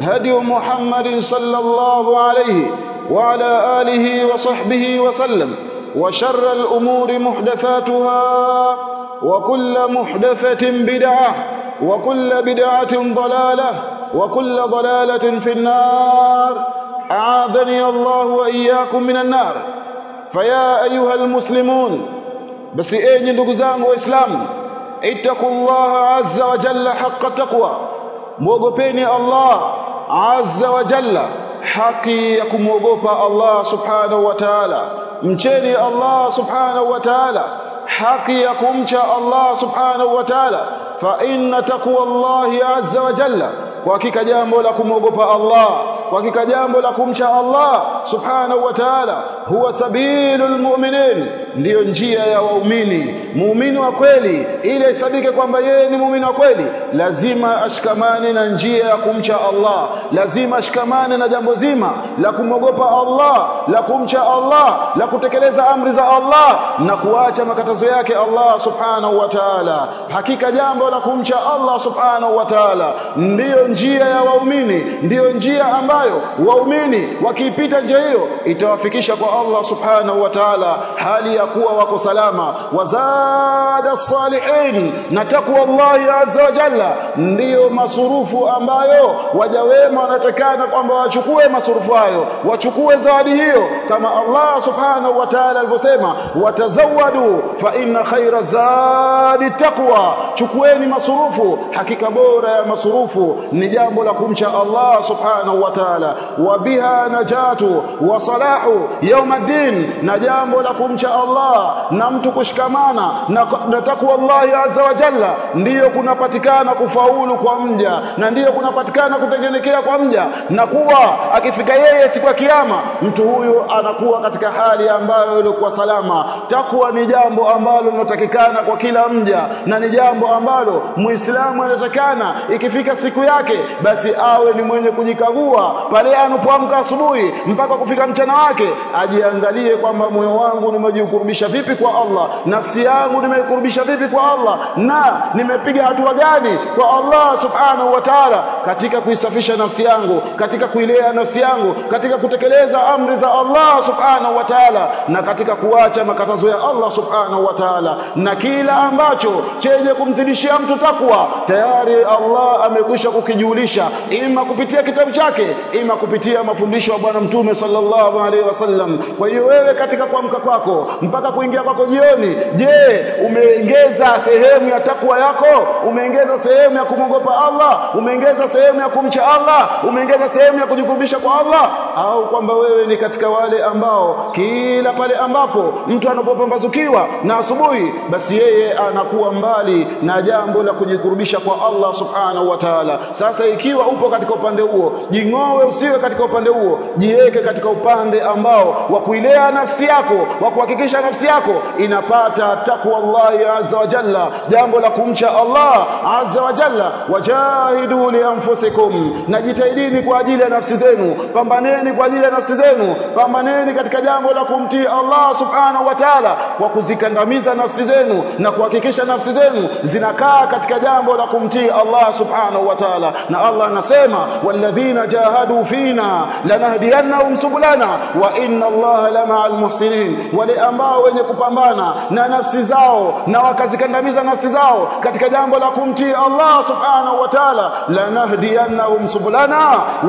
هدي محمد صلى الله عليه وعلى آله وصحبه وسلم وشر الأمور محدثاتها وكل محدثة بدعة وكل بدعة ضلالة وكل ضلالة في النار. أعاذني الله وإياكم من النار. فيا أيها المسلمون بس أين نقزان وإسلام اتقوا الله عز وجل حق التقوى mwogopeni Allah azza wa jalla haki ya kumwogopa Allah subhanahu wa ta'ala. Mcheni Allah subhanahu wa ta'ala haki ya kumcha Allah subhanahu wa ta'ala. Fa inna taqwa Allah azza wa jalla kwa hakika jambo la kumwogopa Allah kwa hakika jambo la kumcha Allah subhanahu wa ta'ala huwa sabilul mu'minin ndiyo njia ya waumini. Muumini wa kweli ili isabike kwamba yeye ni muumini wa kweli lazima ashikamane na njia ya kumcha Allah lazima ashikamane na jambo zima la kumwogopa Allah la kumcha Allah la kutekeleza amri za Allah na kuacha makatazo yake Allah subhanahu wa ta'ala. Hakika jambo la kumcha Allah subhanahu wa ta'ala ndiyo njia ya waumini ndiyo njia ambayo waumini wakiipita njia hiyo itawafikisha kwa Allah subhanahu wa ta'ala hali ya kuwa wako salama. Wazada salihin na takwa Allah azza wa jalla ndiyo masurufu ambayo waja wema wanatakana kwamba wachukue masurufu hayo wachukue zawadi hiyo. Kama Allah subhanahu wa ta'ala alivyosema watazawadu fa inna khaira zadi taqwa. Chukueni masurufu. Hakika bora ya masurufu ni jambo la kumcha Allah subhanahu wa ta'ala. Wa biha najatu wa salahu yawm ad-din na jambo la kumcha Allah na mtu kushikamana na, na takwa Allah azza wa jalla ndiyo kunapatikana kufaulu kwa mja na ndiyo kunapatikana kutengenekea kwa mja. Na kuwa akifika yeye siku ya kiyama mtu huyu anakuwa katika hali ambayo ilikuwa salama. Takwa ni jambo ambalo linotakikana kwa kila mja na ni jambo ambalo muislamu anatakana ikifika siku yake basi awe ni mwenye kujikagua pale anapoamka asubuhi mpaka kufika mchana wake ajiangalie kwamba moyo wangu nimejikurubisha vipi kwa Allah nafsi yangu nimeikurubisha vipi kwa Allah na nimepiga hatua gani kwa Allah subhanahu wa ta'ala katika kuisafisha nafsi yangu katika kuilea nafsi yangu katika kutekeleza amri za Allah subhanahu wa ta'ala na katika kuacha makatazo ya Allah subhanahu wa ta'ala. Na kila ambacho chenye kumzidishia mtu takwa tayari Allah amekwisha kukijulisha. Ima kupitia kitabu chake ima kupitia mafundisho ya bwana mtume sallallahu alaihi wasallam kwa hiyo wewe katika kuamka kwako mpaka kuingia kwako jioni je umeongeza sehemu ya takwa yako? Umeongeza sehemu ya kumwogopa Allah? Umeongeza sehemu ya kumcha Allah? Umeongeza sehemu ya kujikurubisha kwa Allah? Au kwamba wewe ni katika wale ambao kila pale ambapo mtu anapopambazukiwa na asubuhi basi yeye anakuwa mbali na jambo la kujikurubisha kwa Allah subhanahu wa ta'ala. Sasa ikiwa upo katika upande huo jing'owe usiwe katika upande huo jiweke katika upande ambao wa kuilea nafsi yako wa kuhakikisha nafsi yako inapata takwa Allah azza wa jalla jambo la kumcha Allah azza wa jalla. Wajahidu li anfusikum najitahidini kwa ajili ya nafsi zenu pambaneni kwa ajili ya nafsi zenu pambaneni katika jambo la kumtii Allah subhanahu wa ta'ala kwa kuzikandamiza nafsi zenu na kuhakikisha nafsi zenu zinakaa katika jambo la kumtii Allah subhanahu wa ta'ala. Na Allah anasema walladhina jahadu fina lanahdiyannahum subulana wa inna Allah lama'al muhsinin wale ambao wenye kupambana na nafsi zao na wakazikandamiza nafsi zao katika jambo la kumtii Allah subhanahu wa ta'ala lanahdiyannahum subulana.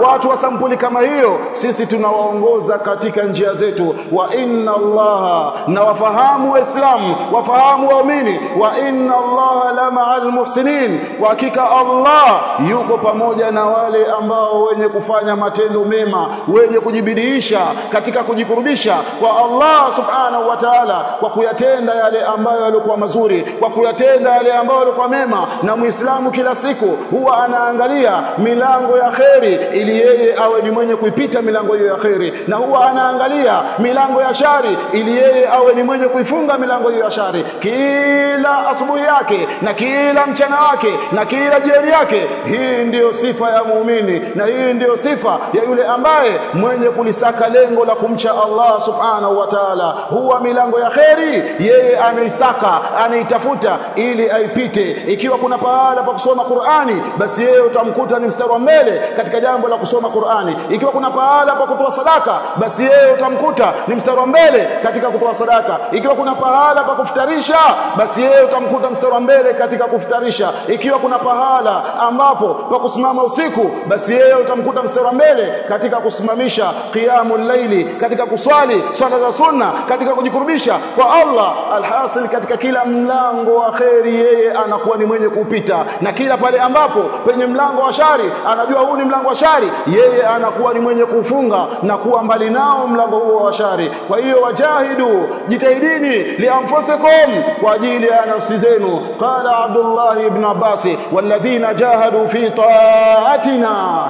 Watu wa sampuli kama hiyo sisi tunawaongoza katika njia zetu. Wa inna Allah na wafahamu waislamu wafahamu waumini. Wa inna allaha la ma'al muhsinin wa hakika Allah yuko pamoja na wale ambao wenye kufanya matendo mema wenye kujibidiisha katika kujikurubisha kwa Allah subhanahu wa ta'ala kwa kuyatenda yale ambayo yalikuwa mazuri kwa kuyatenda yale ambayo yalikuwa mema. Na muislamu kila siku huwa anaangalia milango ya kheri ili yeye awe ni mwenye kuipita milango hiyo ya kheri. Na huwa anaangalia milango ya shari ili yeye awe ni mwenye kuifunga milango hiyo ya shari. Kila asubuhi yake na kila mchana wake na kila jioni yake. Hii ndiyo sifa ya muumini na hii ndiyo sifa ya yule ambaye mwenye kulisaka lengo la kumcha Allah subhanahu wa ta'ala. Huwa milango ya kheri. Yeye anaisaka anaitafuta ili aipite. Ikiwa kuna pahala pa kusoma Qur'ani basi yeye utamkuta ni mstari wa mbele katika jambo la kusoma Qur'ani. Ikiwa kuna pahala pa kutoa sadaka basi yeye utamkuta ni mstari wa mbele katika kutoa sadaka. Ikiwa kuna pahala pa kufutarisha basi yeye utamkuta mstari wa mbele katika kufutarisha. Ikiwa kuna pahala ambapo pa kusimama usiku basi yeye utamkuta mstari wa mbele katika kusimamisha qiyamul laili katika kuswali swala za sunna katika kujikurubisha kwa Allah. Alhasil katika kila mlango wa khairi yeye anakuwa ni mwenye kupita. Na kila pale ambapo penye mlango wa shari anajua huu ni mlango wa shari yeye anakuwa ni mwenye kufunga na kuwa mbali nao mlango huo wa shari. Kwa hiyo wajahidu jitahidini lianfusikum kwa ajili ya nafsi zenu. Qala Abdullah ibn Abbas walladhina jahadu fi ta'atina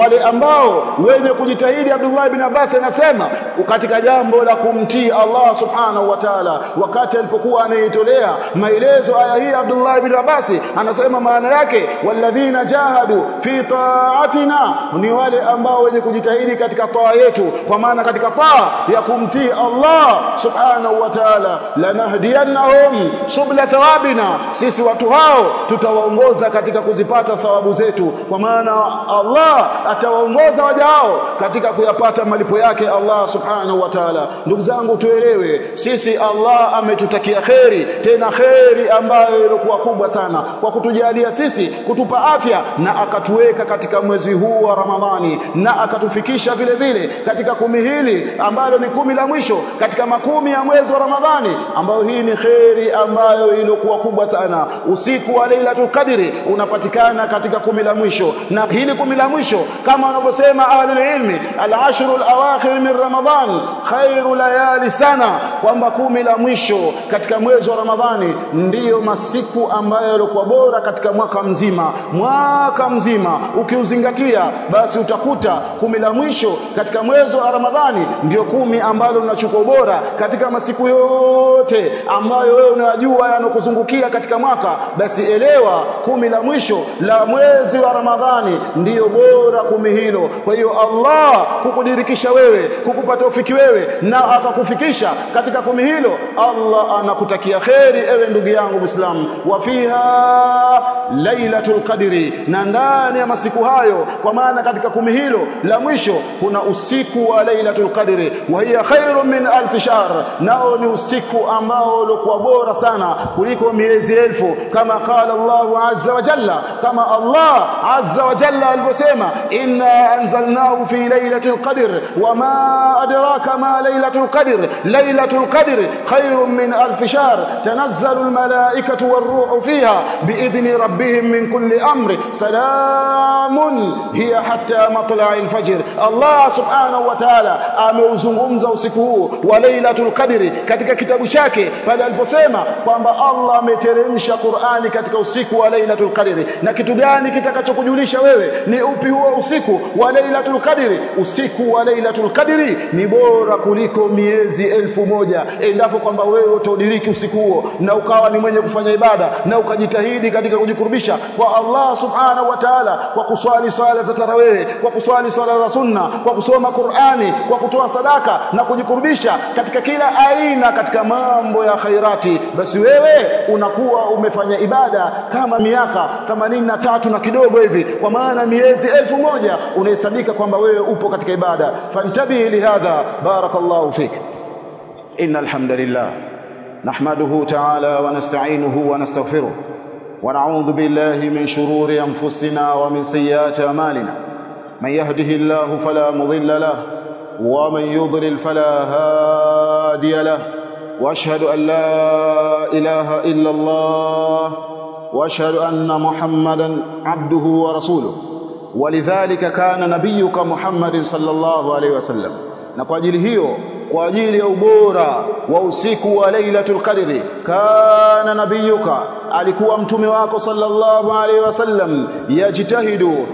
wale ambao wenye kujitahidi Abdullah ibn Abbas anasema katika jambo la kumtii Allah subhanahu wa ta'ala wakati alipokuwa anaitolea maelezo aya hii Abdullah ibn Abbas anasema maana yake walladhina jahadu fi ta'atina ni wale ambao wenye kujitahidi katika taa yetu. Kwa maana katika taa ya kumtii Allah subhanahu wa ta'ala lanahdiyannahum subla thawabina sisi watu hao tutawaongoza katika kuzipata thawabu zetu. Kwa maana Allah atawaongoza waja wao katika kuyapata malipo yake Allah subhanahu wa ta'ala. Ndugu zangu tuelewe sisi Allah ametutakia kheri tena kheri ambayo ilikuwa kubwa sana. Kwa kutujalia sisi kutupa afya na akatuweka katika mwezi huu wa Ramadhani na akatufikisha vile vile katika kumi hili ambalo ni kumi la mwisho katika makumi ya mwezi wa Ramadhani ambayo hii ni kheri ambayo ilikuwa kubwa sana. Usiku wa Lailatul Qadri unapatikana katika kumi la mwisho na hili kumi la mwisho kama wanavyosema ahlul ilmi al-ashru al-awakhir min Ramadhan khairu layali sana kwamba kumi la mwisho katika mwezi wa Ramadhani ndiyo masiku ambayo yalikuwa bora katika mwaka mzima. Mwaka mzima ukiuzingatia basi utakuta kumi la mwisho katika mwezi wa Ramadhani ndiyo kumi ambalo linachukua bora katika masiku yote ambayo wewe unayajua yanokuzungukia katika mwaka. Basi elewa kumi la mwisho la mwezi wa Ramadhani ndiyo bora kumi hilo. Kwa hiyo Allah kukudirikisha wewe kukupa taufiki wewe na akakufikisha katika kumi hilo Allah anakutakia kheri ewe ndugu yangu Muislamu. Wa fiha lailatul qadri na ndani ya masiku hayo kwa maana katika kumi hilo la mwisho kuna usiku wa lailatul qadri. Wa hiya khairun min alf shahr nao ni usiku ambao ulikuwa bora sana kuliko miezi elfu. Kama qala Allah azza wa jalla kama Allah azza wa jalla alivyosema anzalnahu fi lailatul qadr wama adraka ma lailatul qadr. Lailatul qadr khairun min alf shahr tanazzalu al malaikatu war ruhu fiha biidhni rabbihim min kulli amri salamun hiya hatta matla'il fajr Allah subhanahu wa ta'ala ameuzungumza usiku huu wa lailatul qadr katika kitabu chake pale aliposema kwamba Allah ameteremsha Qur'ani katika usiku wa lailatul qadr. Na kitu kitakachokujulisha wewe huo usiku wa Lailatul Qadri. Usiku wa Lailatul Qadri ni bora kuliko miezi elfu moja. Endapo kwamba wewe utadiriki usiku huo na ukawa ni mwenye kufanya ibada na ukajitahidi katika kujikurubisha kwa Allah subhanahu wa ta'ala kwa kuswali swala za tarawih kwa kuswali swala za sunna kwa kusoma Qur'ani kwa kutoa sadaka na kujikurubisha katika kila aina katika mambo ya khairati basi wewe unakuwa umefanya ibada kama miaka 83 na kidogo hivi. Kwa maana miezi elfu moja unahesabika kwamba wewe upo katika ibada fantabihi lihadha barakallahu fik inna alhamdulillah nahmaduhu ta'ala wa nasta'inuhu wa nastaghfiruh wa na'udhu billahi min shururi anfusina wa min sayyiati a'malina man yahdihillahu fala mudilla lahu wa man yudlil fala hadiya lahu wa ashhadu an la ilaha illa Allah واشهد ان محمدا عبده ورسوله walidhalika kana nabiyuka Muhammadin sallallahu alaihi wasallam na kwa ajili hiyo kwa ajili ya ubora wa usiku wa lailatul qadri kana nabiyuka alikuwa mtume wako sallallahu alaihi wasallam yajitahidu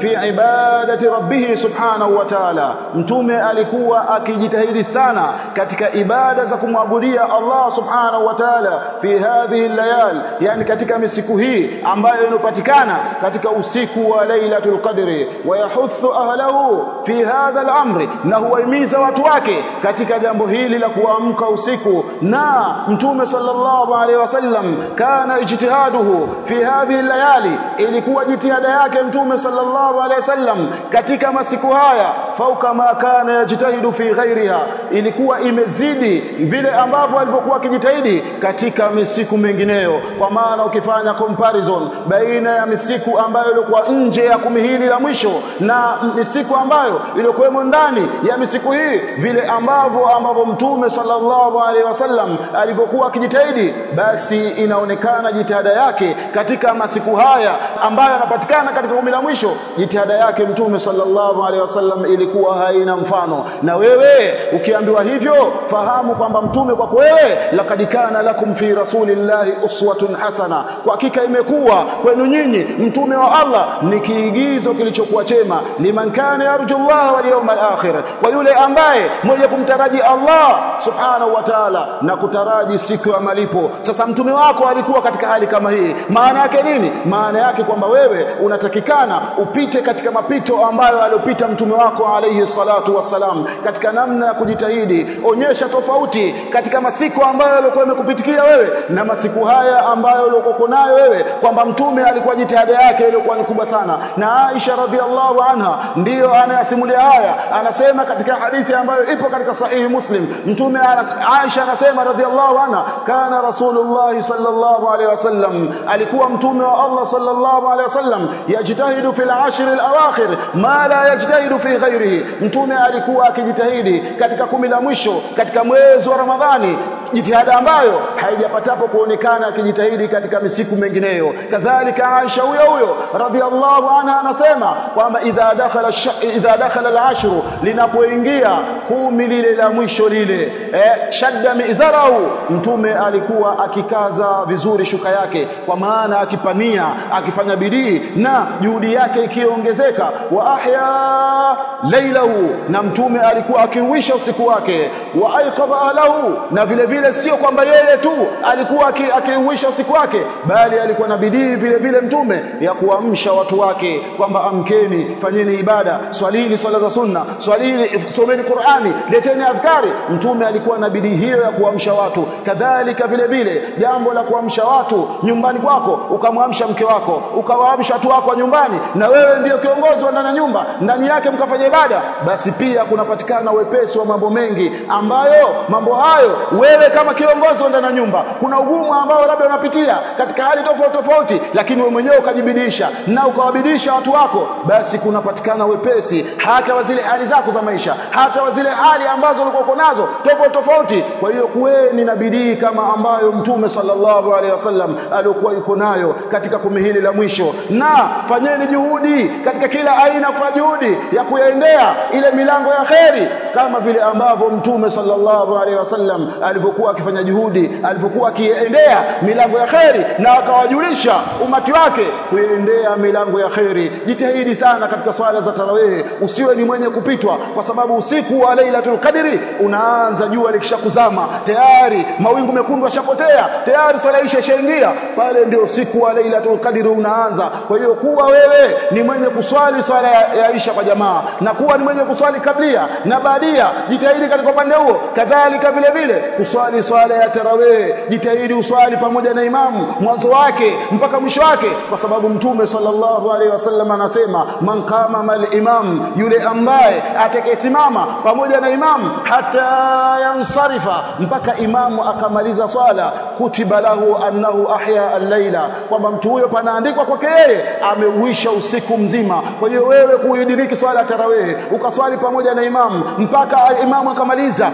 fi ibadati rabbih subhanahu wa ta'ala. Mtume alikuwa akijitahidi sana katika ibada za kumwabudia Allah subhanahu wa ta'ala fi hadhihi layal yani katika misiku hii ambayo inapatikana katika usiku wa lailatul qadri. Wa yahuthu ahlahu fi hadha al-amr na huwaimiza watu wake katika jambo hili la kuamka usiku. Na mtume sallallahu alaihi wasallam kana ijtihaduhu fi hadhihi layali ilikuwa jitihada yake mtume sallallahu alaihi wasallam katika masiku haya fauka ma kana yajtahidu fi ghairiha ilikuwa imezidi vile ambavyo alivyokuwa akijitahidi katika misiku mengineyo. Kwa maana ukifanya comparison baina ya misiku ambayo ilikuwa nje ya kumi hili la mwisho na misiku ambayo iliyokuwemo ndani ya misiku hii vile ambavyo ambavyo mtume sallallahu alaihi wasallam alivyokuwa akijitahidi basi inaonekana jitihada yake katika masiku haya ambayo yanapatikana katika kumi la mwisho jitihada yake mtume sallallahu alaihi wasallam ilikuwa haina mfano. Na wewe ukiambiwa hivyo fahamu kwamba mtume kwako wewe laqad kana lakum fi rasulillahi uswatun hasana. Kwa hakika imekuwa kwenu nyinyi mtume wa Allah ni kiigizo kilichokuwa chema. Liman kana yarju Allah wal yawmal akhir kwa yule ambaye mwenye kumtaraji Allah subhanahu wa ta'ala na kutaraji siku ya malipo. Sasa mtume wako alikuwa katika hali kama hii. Maana yake nini? Maana yake kwamba wewe unatakikana upite katika mapito ambayo aliopita mtume wako alayhi salatu wassalam katika namna ya kujitahidi. Onyesha tofauti katika masiku ambayo alikuwa amekupitikia wewe na masiku haya ambayo uliokuwa nayo wewe kwamba mtume alikuwa jitihada yake ilikuwa ni kubwa sana. Na Aisha radhiallahu anha ndiyo anayasimulia haya anasema katika hadithi ambayo ipo katika sahihi Muslim mtume Aisha anasema radhiallahu anha kana rasulullah sallallahu alaihi wasallam alikuwa mtume wa Allah sallallahu alaihi wasallam yajtahidu fil ashr al awakhir ma la yajtahidu fi ghairihi mtume alikuwa akijitahidi katika kumi la mwisho katika mwezi wa Ramadhani jitihada ambayo haijapatapo kuonekana akijitahidi katika misiku mengineyo. Kadhalika Aisha huyo huyo radhiallahu anha anasema kwamba idha dakhala idha dakhala al-ashr linapoingia kumi lile la mwisho lile eh, shadda mizarahu mtume alikuwa akikaza vizuri shuka yake kwa maana akipania akifanya bidii na juhudi yake ikiongezeka. Wa ahya lailahu na mtume alikuwa akiuisha usiku wake. Wa aiqadha lahu na vile vile sio kwamba yeye tu alikuwa akiuisha usiku wake bali alikuwa na bidii vile vile mtume ya kuamsha watu wake kwamba amkeni fanyeni ibada swalini swala za sunna swalini someni Qur'ani leteni adhkari. Mtume alikuwa na bidii hiyo ya kuamsha watu. Kadhalika vile vile jambo la kuamsha watu nyumbani kwako ukamwamsha mke wako ukawaamsha watu wako nyumbani na wewe ndiyo kiongozi wa ndani ya nyumba ndani yake mkafanya ibada basi pia kunapatikana wepesi wa mambo mengi ambayo mambo hayo wewe kama kiongozi ndani ya nyumba kuna ugumu ambao labda unapitia katika hali tofauti tofauti lakini wewe mwenyewe ukajibidisha na ukawabidisha watu wako basi kunapatikana wepesi hata wazile hali zako za maisha hata wazile hali ambazo ulikuwa nazo tofauti tofauti. Kwa hiyo kuweni na bidii kama ambayo mtume sallallahu alaihi wasallam alikuwa yuko nayo katika kumi hili la mwisho. Na fanyeni juhudi katika kila aina kwa juhudi ya kuyaendea ile milango ya kheri kama vile ambavyo mtume sallallahu alaihi wasallam alivyokuwa akifanya juhudi alivyokuwa akiendea milango ya kheri na akawajulisha umati wake kuendea milango ya kheri. Jitahidi sana katika swala za tarawih usiwe ni mwenye kupitwa kwa sababu usiku wa lailatul qadri unaanza jua likishakuzama tayari mawingu mekundu yashapotea tayari swala isha ishaingia. Pale ndio usiku wa lailatul qadri unaanza. Kwa hiyo kuwa wewe ni mwenye kuswali swala ya, ya isha kwa jamaa na kuwa ni mwenye kuswali kablia na baadia jitahidi katika upande huo. Kadhalika vile vile kuswali swala ya tarawih. Jitahidi uswali pamoja na imamu mwanzo wake mpaka mwisho wake. Kwa sababu mtume sallallahu alaihi wasallam anasema man qama mal imam yule ambaye atakayesimama pamoja na imamu hata yansarifa mpaka imamu akamaliza swala. Kutiba lahu annahu ahya al-laila kwamba mtu huyo panaandikwa kwake yeye ameuisha usiku mzima. Kwa hiyo wewe kuidiriki swala ya tarawih ukaswali pamoja na imamu mpaka imamu akamaliza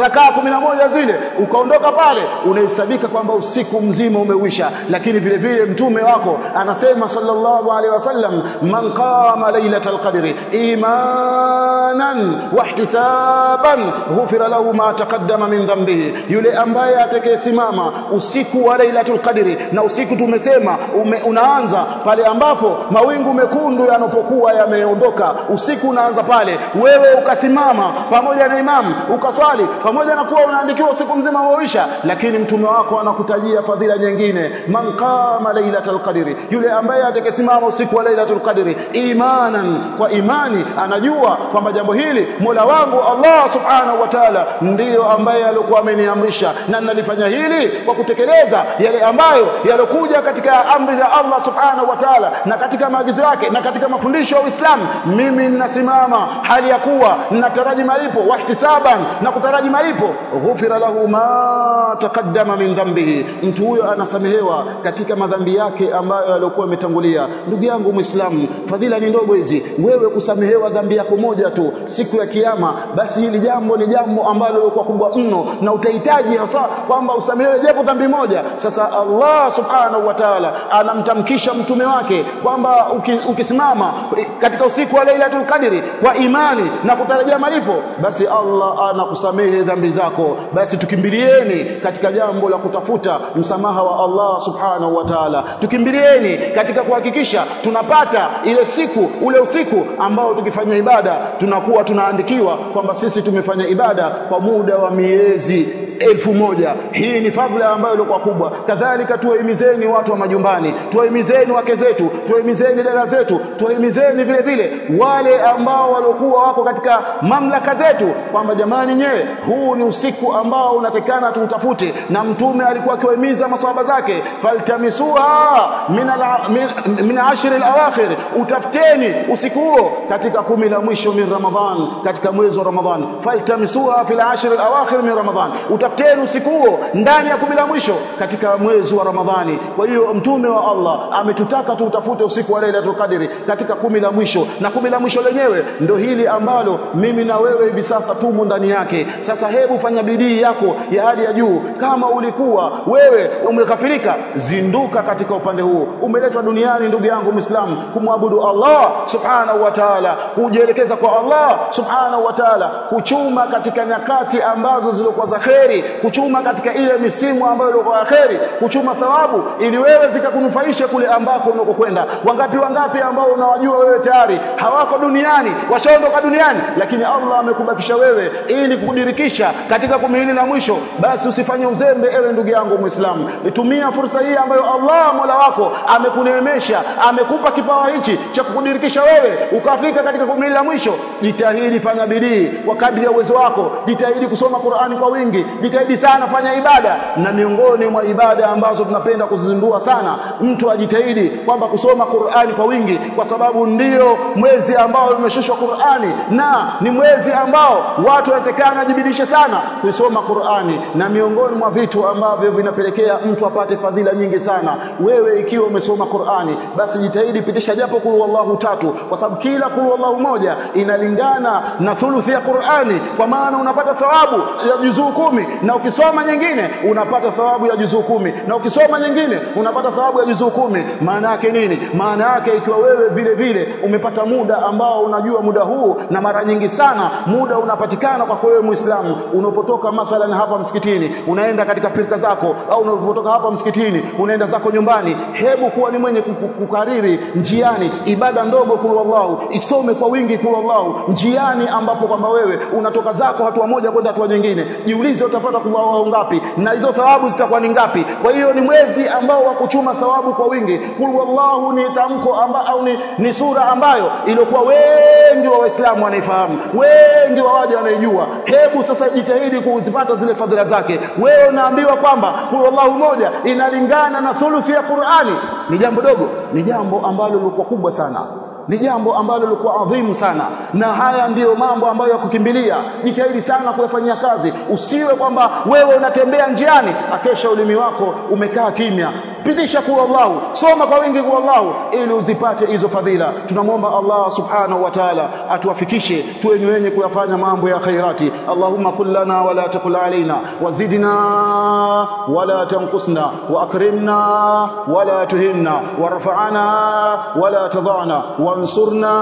rakaa moja zile ukaondoka pale unahesabika kwamba usiku mzima umeuisha lakini vile vile mtume wako anasema sallallahu alaihi wasallam man qama lailatal qadri imanan wahtisaban ghufira lahu ma taqaddama min dhanbihi. Yule ambaye atakayesimama usiku wa lailatul qadri na usiku tumesema ume, unaanza pale ambapo mawingu mekundu yanapokuwa yameondoka usiku unaanza pale. Wewe ukasimama pamoja na imamu ukaswali pamoja na kuwa unaandikiwa usiku mzima waisha lakini mtume wako anakutajia fadhila nyingine. Man qama lailatul qadri yule ambaye atakayesimama usiku wa lailatul qadri imanan kwa imani anajua kwamba jambo hili Mola wangu Allah subhanahu wa ta'ala ndiyo ambaye alikuwa ameniamrisha. Na nalifanya hili kwa kutekeleza yale ambayo yalokuja katika amri za Allah subhanahu wa ta'ala na katika maagizo yake na katika mafundisho ya Uislamu. Mimi ninasimama hali ya kuwa ninataraji malipo wahtisaban na kutaraji malipo. Ghufira lahu ma taqaddama min dhanbihi. Mtu huyo anasamehewa katika madhambi yake ambayo alikuwa ametangulia. Ndugu yangu muislamu fadhila ni ndogo hizi. Wewe kusamehewa dhambi yako moja tu siku ya kiyama basi hili jambo ni jambo ambalo lilikuwa kubwa mno na utahitaji hasa kwamba usamehewe japo dhambi moja. Sasa Allah subhanahu wa ta'ala anamtamkisha mtume wake kwamba ukisimama katika usiku wa Lailatul Qadri kwa imani na kutarajia malipo basi Allah anakusamehe dhambi zako. Basi tukimbilieni katika jambo la kutafuta msamaha wa Allah subhanahu wa ta'ala. Tukimbilieni katika kuhakikisha tunapata ile siku ule usiku ambao tukifanya ibada tunakuwa tunaandikiwa kwamba sisi tumefanya ibada kwa muda wa miezi elfu moja. Hii ni fadhila ambayo ilikuwa kubwa. Kadhalika tuwahimizeni watu wa majumbani tuwahimizeni wake zetu tuwahimizeni dada zetu tuwahimizeni vile vile wale ambao waliokuwa wako katika mamlaka zetu kwamba jamani nyewe huu ni usiku ambao unatekana tuutafute. Na mtume alikuwa akiwahimiza maswahaba zake faltamisuha min min, ashri alawakhir utafuteni usiku huo katika kumi la mwisho min ramadhan katika mwezi wa ramadhan faltamisuha fil ashr alawakhir min ramadhan utafuteni usiku huo ndani ya kumi la mwisho katika mwezi wa ramadhani. Kwa hiyo mtume wa Allah ametutaka tuutafute usiku wa lailatul qadri katika kumi la mwisho. Na kumi la mwisho lenyewe ndio hili ambalo mimi na wewe hivi sasa tumo ndani yake. Sasa hebu fanya bidii yako ya hali ya juu. Kama ulikuwa wewe umekafirika zinduka katika upande huo umeletwa duniani ndugu yangu muislamu kumwabudu Allah subhanahu wa ta'ala kujielekeza kwa Allah subhanahu wa ta'ala kuchuma katika nyakati ambazo zilikuwa za kheri kuchuma katika ile misimu ambayo ilikuwa kheri kuchuma thawabu ili wewe zikakunufaisha kule ambako unakokwenda. Wangapi wangapi ambao unawajua wewe tayari? Hawako duniani washaondoka duniani. Lakini Allah amekubakisha wewe ili kudirikisha katika kumi hili la mwisho. Basi usifanye uzembe ewe ndugu yangu muislamu. Itumia fursa hii ambayo Allah Mola wako amekuneemesha amekupa kipawa hichi cha kukudirikisha wewe ukafika katika kumi hili la mwisho. Jitahidi fanya bidii. Kwa kadri ya uwezo wako jitahidi kusoma Qur'ani kwa wingi jitahidi sana fanya ibada. Na miongoni mwa ibada ambazo tunapenda kuzizindua sana mtu ajitahidi kwamba kusoma Qur'ani kwa wingi kwa sababu ndiyo mwezi ambao umeshushwa Qur'ani na ni mwezi ambao watu wanatakana jibidishe sana kusoma Qur'ani. Na miongoni mwa vitu ambavyo vinapelekea mtu apate fadhila nyingi sana wewe ikiwa umesoma Qur'ani basi jitahidi pitisha japo kulu allahu tatu kwa sababu kila kulu wallahu moja inalingana na thuluthi ya Qur'ani. Kwa maana unapata thawabu ya juzuu kumi na ukisoma nyingine unapata thawabu ya juzuu kumi na ukisoma nyingine unapata thawabu ya juzuu kumi. Maana yake nini? Maana yake ikiwa wewe wewe vile vile umepata muda ambao unajua muda huu na mara nyingi sana muda unapatikana kwa wewe Muislamu. Unapotoka mathalan hapa msikitini unaenda katika pirka zako au unapotoka hapa msikitini unaenda zako nyumbani hebu kuwa ni mwenye kukariri njiani ibada ndogo kul wallahu isome kwa wingi kul Allahu njiani ambapo kwamba wewe unatoka zako hatua moja kwenda hatua nyingine. Jiulize utapata kul wallahu ngapi na hizo thawabu zitakuwa ni ngapi. Kwa hiyo ni mwezi ambao wa kuchuma thawabu kwa wingi. Kul wallahu ni tamko amba, au ni, ni sura ambayo iliyokuwa wengi wa waislamu wanaifahamu wengi wa waja wanaijua. Hebu sasa jitahidi kuzipata zile fadhila zake. Wewe unaambiwa kwamba huyu Allahu moja inalingana na thuluthi ya Qur'ani. Ni jambo dogo ni jambo ambalo lilikuwa kubwa sana ni jambo ambalo lilikuwa adhimu sana. Na haya ndiyo mambo ambayo ya kukimbilia. Jitahidi sana kuyafanyia kazi. Usiwe kwamba wewe unatembea njiani akesha ulimi wako umekaa kimya pitisha kwa Allah soma kwa wingi kwa Allah ili uzipate hizo fadhila tunamwomba Allah subhanahu wa ta'ala atuwafikishe tuwe ni wenye kuyafanya mambo ya khairati Allahumma kullana wala taqul alaina wazidna wala tanqusna wa akrimna wala tuhinna warfa'na wala tadhana وانصرنا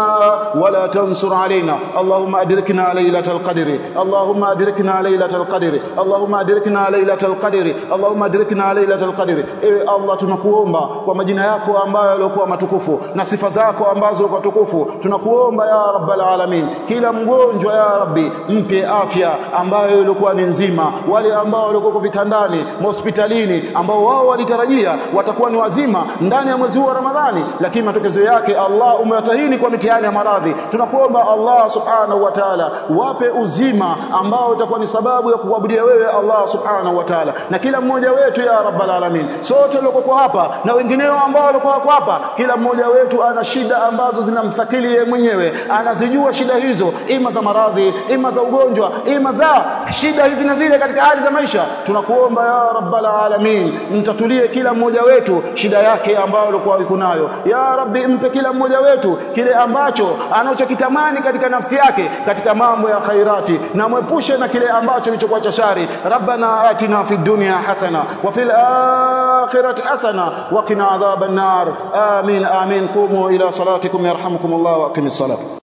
ولا تنصر علينا اللهم أدركنا ليلة القدر اللهم أدركنا ليلة القدر اللهم أدركنا ليلة القدر اللهم أدركنا ليلة القدر ewe Allah tunakuomba kwa majina yako ambayo yaliokuwa matukufu na sifa zako ambazo kwa tukufu tunakuomba ya rabbal alamin. Kila mgonjwa ya rabbi mpe afya ambayo ilikuwa ni nzima. Wale ambao walikuwa vitandani hospitalini ambao wao walitarajia watakuwa ni wazima ndani ya mwezi huu wa Ramadhani lakini matokezo yake Allah umewatahini kwa mitihani ya maradhi. Tunakuomba Allah subhanahu wa ta'ala wape uzima ambao utakuwa ni sababu ya kukuabudia wewe Allah subhanahu wa ta'ala. Na kila mmoja wetu ya rabbal alamin sote tuliokuwa hapa na wengineo ambao walikuwa wako hapa kila mmoja wetu ana shida ambazo zinamthakili yeye mwenyewe. Anazijua shida hizo ima za maradhi ima za ugonjwa ima za shida hizi na zile katika hali za maisha. Tunakuomba ya rabbal alamin mtatulie kila mmoja wetu shida yake ambayo alikuwa yuko nayo. Ya rabbi mpe kila mmoja wetu kile ambacho anachokitamani katika nafsi yake katika mambo ya khairati. Na mwepushe na kile ambacho kilichokuwa cha shari. Rabbana atina fid dunya hasana wa fil akhirati الحسنة وقنا عذاب النار. آمين آمين. قوموا إلى صلاتكم يرحمكم الله وأقم الصلاة.